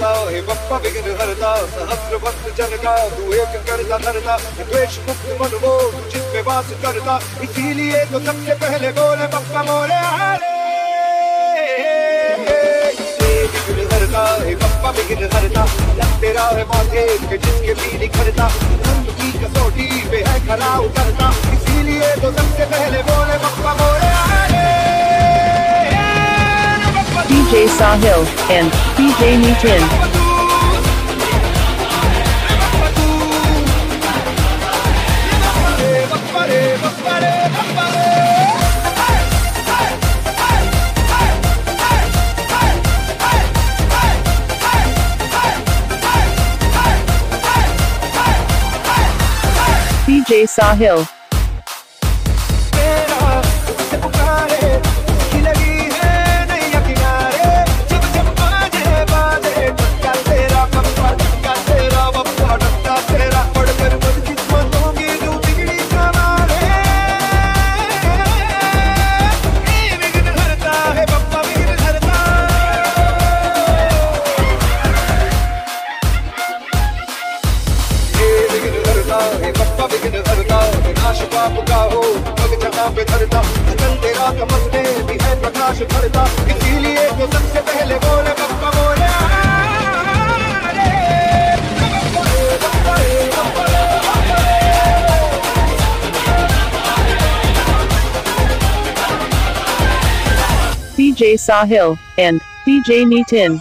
हरता हे बप्पा विघ्न हरता सहस्र भक्त जन का तू एक करता धरता, द्वेष मुक्त मन वो तू जिस पे वास करता, इसीलिए तो सबसे पहले बोले, बप्पा मोरे हरे! हे हरता लग तेरा है माथे के जिसके भी निखरता की कसौटी पे है खरा उतरता, इसीलिए तो सबसे पहले बोले, बप्पा मोरे DJ Sahil and DJ Nitin. DJ Sahil. विघ्न हरता हे बप्पा विघ्न हरता विनाश पाप का हो पग जहाँ पे धरता अकल तेरा कमल में भी है प्रकाश भरता इसीलिए तो सबसे पहले बोले बप्पा बोले DJ Sahil and DJ Nitin.